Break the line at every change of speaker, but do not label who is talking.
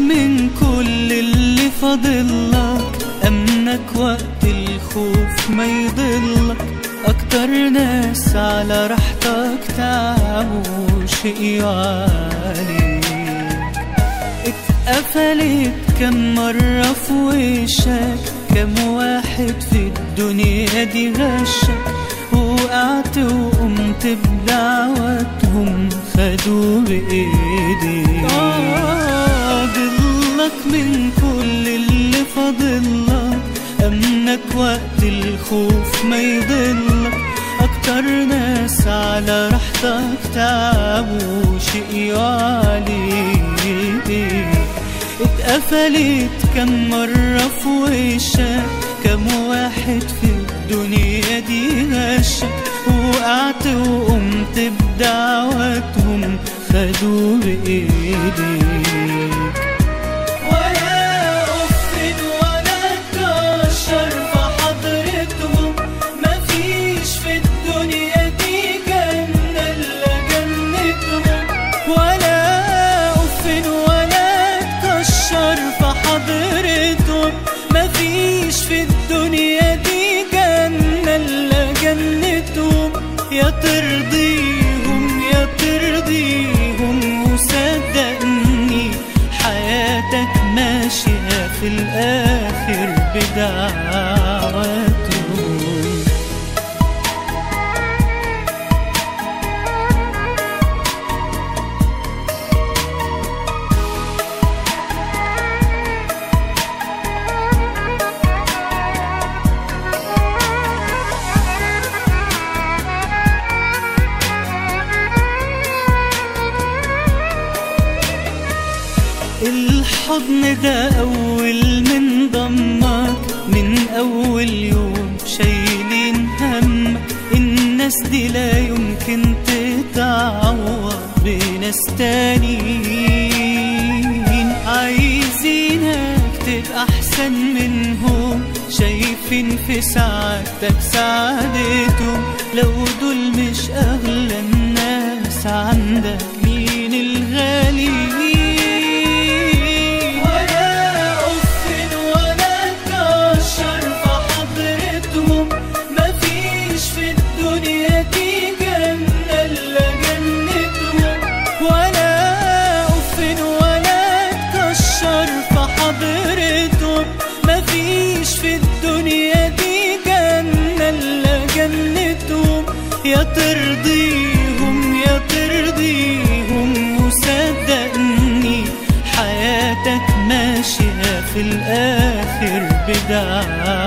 من كل اللي فاضلك أمنك وقت الخوف ما يضلك. أكتر ناس على راحتك تعبوا شقيوا عليك اتقفلت كم مرة في وشك. كم واحد في الدنيا دي غشك. وقعت وقمت بدعوتهم خدوا بإيديك ضلك من كل اللي فاضلك أمنك وقت الخوف ما يضلك أكتر ناس على راحتك تعبوا شقيوا عليك اتقفلت كم مرة في وشك كم واحد في الدنيا دي غشك. وقعت وقمت بدعوتهم خدوا بإيديك ماشية في الحضن ده أول من ضمك من أول يوم شايلين همك الناس دي لا يمكن تتعوض بناس تانيين عايزينك تبقى أحسن منهم شايفين في سعادتك سعادتهم. لو دول مش أغلى الناس عندك يا ترضيهم يا ترضيهم وصدقني حياتك ماشية في الآخر بدعواتهم